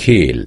खेल